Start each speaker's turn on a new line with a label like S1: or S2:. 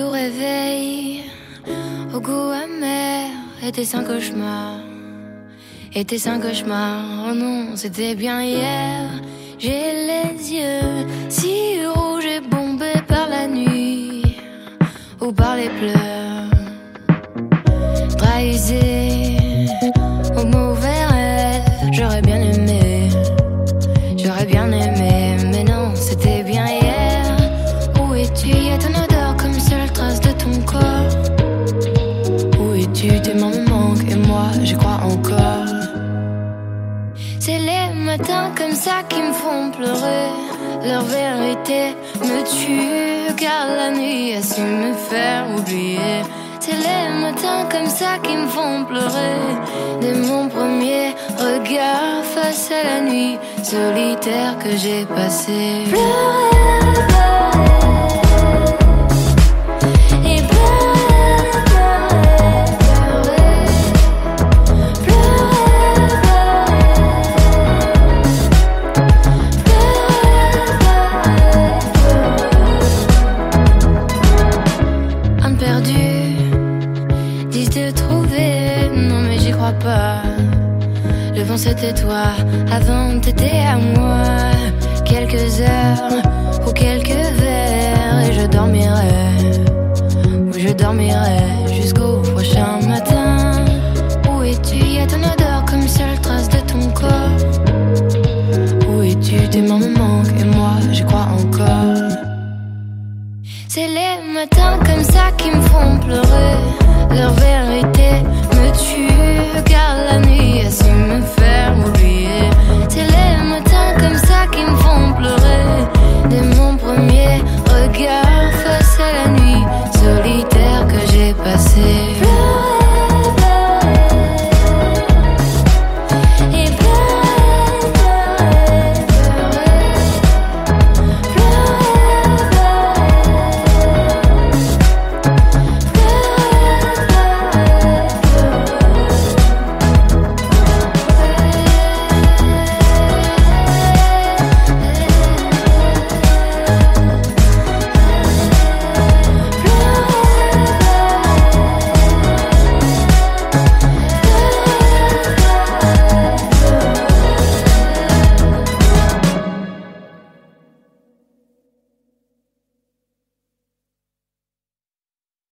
S1: réveil au goût amer était un cauchemar. Était un cauchemar, oh non, c'était bien hier. J'ai les yeux si rouges et bombés par la nuit ou par les pleurs. Trahisé au mauvais rêve, j'aurais bien aimé, j'aurais bien aimé, mais non, c'était bien hier. Où es-tu? Y a Me manquent et moi, j'y crois encore. C'est les matins comme ça qui me font pleurer. Leur vérité me tue car la nuit a su me faire oublier. C'est les matins comme ça qui me font pleurer. Dès mon premier regard face à la nuit solitaire que j'ai passé. Pleurer, non mais j'y crois pas. Le vent c'était toi, avant t'étais à moi. Quelques heures ou quelques verres et je dormirai. Ou je dormirai jusqu'au prochain matin. Où es-tu? Y a ton odeur comme seule trace de ton corps. Où es-tu? Tes mains me manquent et moi j'y crois encore. C'est les matins comme ça qui me font